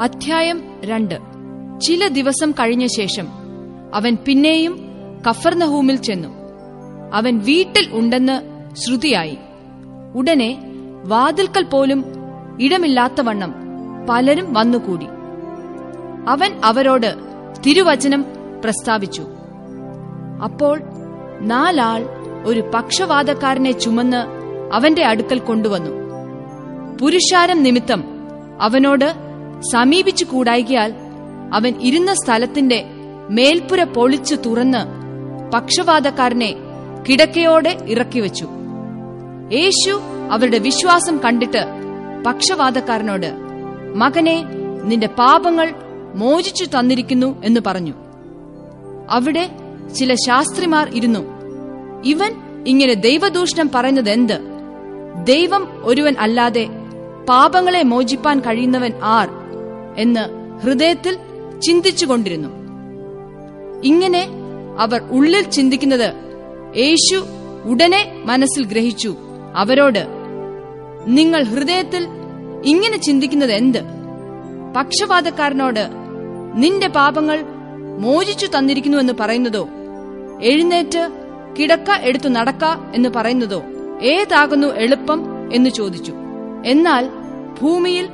അധ്യായം രണ്ട്. ചില ദിവസം കഴിഞ്ഞ ശേഷം അവൻ പിന്നെയും കഫർനഹൂമിൽ ചെന്നു. അവൻ വീട്ടിൽ ഉണ്ടെന്ന് ശ്രുതിയായി. ഉടനെ വാതിൽക്കൽ പോലും ഇടമില്ലാത്തവണ്ണം പലരും വന്നുകൂടി. അവൻ അവരോട് തിരുവചനം പ്രസ്താവിച്ചു. അപ്പോൾ നാലാൾ ഒരു പക്ഷവാതക്കാരനെ ചുമന്ന് അവന്റെ അടുക്കൽ കൊണ്ടുവന്നു. പുരുഷാരം നിമിത്തം അവനോട് സമീപിച്ചു കൂടായികയാൽ അവൻ ഇരുന്ന സ്ഥലത്തിന്റെ മേൽപ്പുര പൊളിച്ചു തുറന്ന് പക്ഷവാതക്കാരനെ കിടക്കയോടെ ഇറക്കിവെച്ചു. യേശു അവരുടെ വിശ്വാസം കണ്ടിട്ട് പക്ഷവാതക്കാരനോട് മകനെ നിന്റെ പാപങ്ങൾ മോചിച്ചു തന്നിരിക്കുന്നു എന്ന് പറഞ്ഞു. അവിടെ ചില ശാസ്ത്രിമാർ ഇരുന്നു. ഇവൻ ഇങ്ങനെ ദൈവദൂഷണം പറയുന്നത് എന്ത് ദൈവം ഒരുവൻ അല്ലാതെ പാപങ്ങളെ മോചിപ്പാൻ കഴിയുന്നവൻ ആർ? എന്ന് ഹൃദയത്തിൽ ചിന്തിച്ചുകൊണ്ടിരുന്നു. ഇങ്ങനെ അവർ ഉള്ളിൽ ചിന്തിക്കുന്നത് യേശു ഉടനെ മനസ്സിൽ ഗ്രഹിച്ചു. അവരോട് നിങ്ങൾ ഹൃദയത്തിൽ ഇങ്ങനെ ചിന്തിക്കുന്നത് എന്ത്? പക്ഷപാതക്കാരനോട് നിന്റെ പാപങ്ങൾ മോചിച്ചു തന്നിരിക്കുന്നുവെന്ന് പറയുന്നതോ? എഴുന്നേറ്റ് കിടക്ക എടുത്തു നടക്ക എന്ന് പറയുന്നതോ? ഏതാകുന്നു എളുപ്പം? എന്ന് ചോദിച്ചു. എന്നാൽ ഭൂമിയിൽ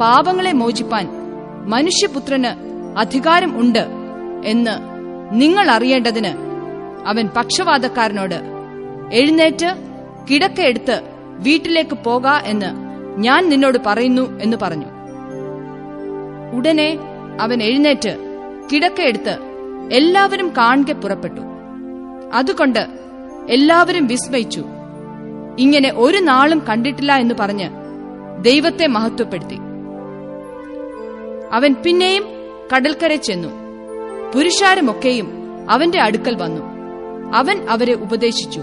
പാപങ്ങളെ മോചിപ്പാൻ മനുഷ്യപുത്രന് അധികാരം ഉണ്ട് എന്ന് നിങ്ങൾ അറിയേണ്ടതിന് അവൻ പക്ഷവാതക്കാരനോട് എഴുന്നേറ്റ് കിടക്കയെടുത്ത് വീട്ടിലേക്ക് പോക എന്ന് ഞാൻ നിന്നോട് പറയുന്നു എന്ന് പറഞ്ഞു. ഉടനെ അവൻ എഴുന്നേറ്റ് കിടക്കയെടുത്ത് എല്ലാവരും കാണെ പുറപ്പെട്ടു. അതുകൊണ്ട് എല്ലാവരും വിസ്മയിച്ചു. ഇങ്ങനെ ഒരു നാളും കണ്ടിട്ടില്ല എന്ന് പറഞ്ഞ് ദൈവത്തെ മഹത്വപ്പെടുത്തി. അവൻ പിന്നെയും കടൽക്കര ചെന്നു. പുരുഷാരമൊക്കെയും അവന്റെ അടുക്കൽ വന്നു. അവൻ അവരെ ഉപദേശിച്ചു.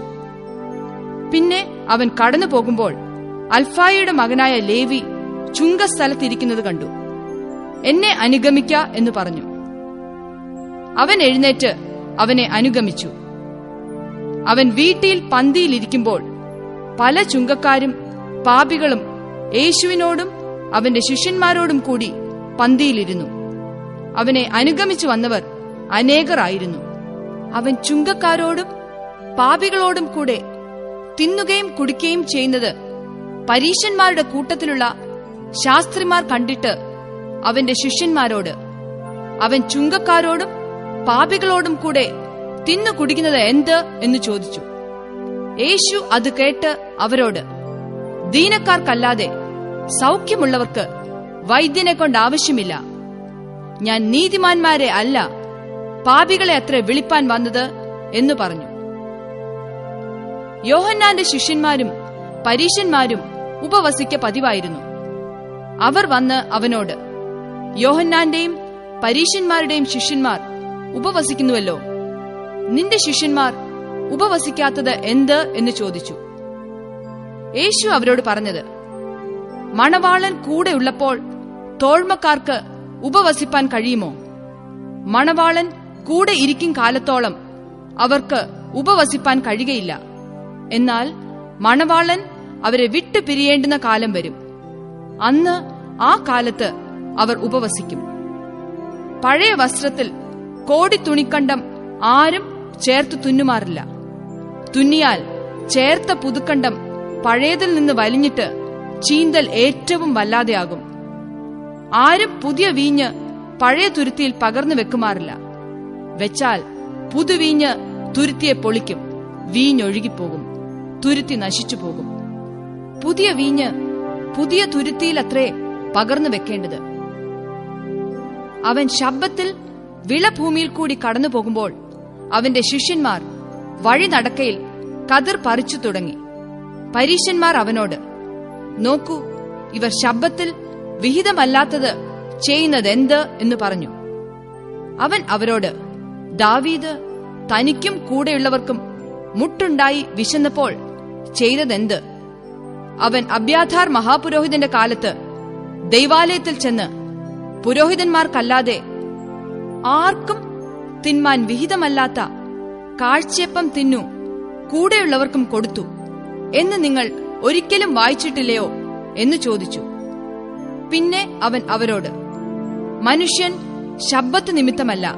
പിന്നെ അവൻ കടന്നു പോകുമ്പോൾ അൽഫായയുടെ മകനായ ലേവി ചുങ്കസ്ഥലത്തിരിക്കുന്നത് കണ്ടു. എന്നെ അനുഗമിക്ക എന്ന് പറഞ്ഞു. അവൻ എഴുന്നേറ്റ് അവനെ അനുഗമിച്ചു. അവൻ വീട്ടിൽ പന്തിയിലിരിക്കുമ്പോൾ പല ചുങ്കക്കാരും പാപികളും യേശുവിനോടും അവന്റെ ശിഷ്യന്മാരോടും കൂടി പന്തിയിലിരുന്നു. അവനെ അനുഗമിച്ചു വന്നവർ അനേകരായിരുന്നു. അവൻ ചുങ്കക്കാരോടും പാപികളോടും കൂടെ തിന്നുകയും കുടിക്കുകയും ചെയ്യുന്നത് പരീശന്മാരുടെ കൂട്ടത്തിലുള്ള ശാസ്ത്രിമാർ കണ്ടിട്ട് അവന്റെ ശിഷ്യന്മാരോട് അവൻ ചുങ്കക്കാരോടും പാപികളോടും കൂടെ തിന്നു കുടിക്കുന്നത് എന്ത് എന്ന് ചോദിച്ചു. യേശു അത് കേട്ട് അവരോട് ദീനക്കാർക്കല്ലാതെ സൗഖ്യമുള്ളവർക്ക് വൈദ്യനെ കൊണ്ട് ആവശ്യമില്ല. ഞാൻ നീതിമാന്മാരെ അല്ല പാപികളെ അത്ര വിളിപ്പാൻ വന്നത് എന്ന് പറഞ്ഞു. യോഹന്നാന്റെ ശിഷ്യന്മാരും പരീശന്മാരും ഉപവസിക്ക പതിവായിരുന്നു. അവർ വന്ന് അവനോട് യോഹന്നാന്റെയും പരീശന്മാരുടെയും ശിഷ്യന്മാർ ഉപവസിക്കുന്നുവല്ലോ. നിന്റെ ശിഷ്യന്മാർ ഉപവസിക്കാത്തത് എന്ത്? എന്ന് ചോദിച്ചു. യേശു അവരോട് പറഞ്ഞത് മണവാളൻ കൂടെ ഉള്ളപ്പോൾ തോഴ്മക്കാർക്ക് ഉപവസിപ്പാൻ കഴിയുമോ? മണവാളൻ കൂടെ ഇരിക്കും കാലത്തോളം അവർക്ക് ഉപവസിപ്പാൻ കഴിയയില്ല എന്നാൽ മണവാളൻ അവരെ വിട്ടു പിരിയേണ്ടുന്ന കാലം വരും. അന്ന് ആ കാലത്ത് അവർ ഉപവസിക്കും. പഴയ വസ്ത്രത്തിൽ കോടി തുണിക്കണ്ടം ആരും ചേർത്ത് തുന്നുമാറില്ല. തുന്നിയാൽ ചേർത്ത പുതുക്കണ്ടം പഴയതിൽ നിന്ന് വലിഞ്ഞിട്ട് ചീന്തൽ ഏറ്റവും വല്ലാതെയാകും. ആരും പുതിയ വീഞ്ഞ് പഴയ തുരുത്തിയിൽ പകർന്നു വെക്കുമാറില്ല. വെച്ചാൽ പുതുവീഞ്ഞ് തുരുത്തിയെ പൊളിക്കും വീഞ്ഞൊഴുകിപ്പോകും തുരുത്തി നശിച്ചു പോകും. പുതിയ വീഞ്ഞ് പുതിയ തുരുത്തിയിലത്രേ പകർന്നു വെക്കേണ്ടത്. അവൻ ശബ്ദത്തിൽ വിളഭൂമിയിൽ കൂടി കടന്നു പോകുമ്പോൾ അവന്റെ ശിഷ്യന്മാർ വഴി നടക്കയിൽ കതിർ പറിച്ചു തുടങ്ങി. പരീശന്മാർ അവനോട് നോക്കൂ ഇവർ ശബ്ദത്തിൽ വിഹിതമല്ലാത്തത് ചെയ്യുന്നത് എന്ത് എന്ന് പറഞ്ഞു. അവൻ അവരോട് ദാവീദ് തനിക്കും കൂടെയുള്ളവർക്കും മുട്ടുണ്ടായി വിശന്നപ്പോൾ ചെയ്തതെന്ത്? അവൻ അബ്യാഥാർ മഹാപുരോഹിതന്റെ കാലത്ത് ദൈവാലയത്തിൽ ചെന്ന് പുരോഹിതന്മാർക്കല്ലാതെ ആർക്കും തിന്മാൻ വിഹിതമല്ലാത്ത കാഴ്ചയപ്പം തിന്നു കൂടെയുള്ളവർക്കും കൊടുത്തു എന്ന് നിങ്ങൾ ഒരിക്കലും വായിച്ചിട്ടില്ലയോ എന്ന് ചോദിച്ചു. പിന്നെ അവൻ അവരോട് മനുഷ്യൻ ശബ്ബത്ത് നിമിത്തമല്ല.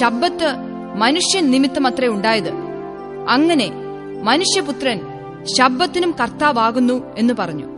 ശബ്ബത്ത് മനുഷ്യൻ നിമിത്തമത്രേ ഉണ്ടായത്. അങ്ങനെ മനുഷ്യപുത്രൻ ശബ്ബത്തിനും കർത്താവാകുന്നു എന്ന് പറഞ്ഞു.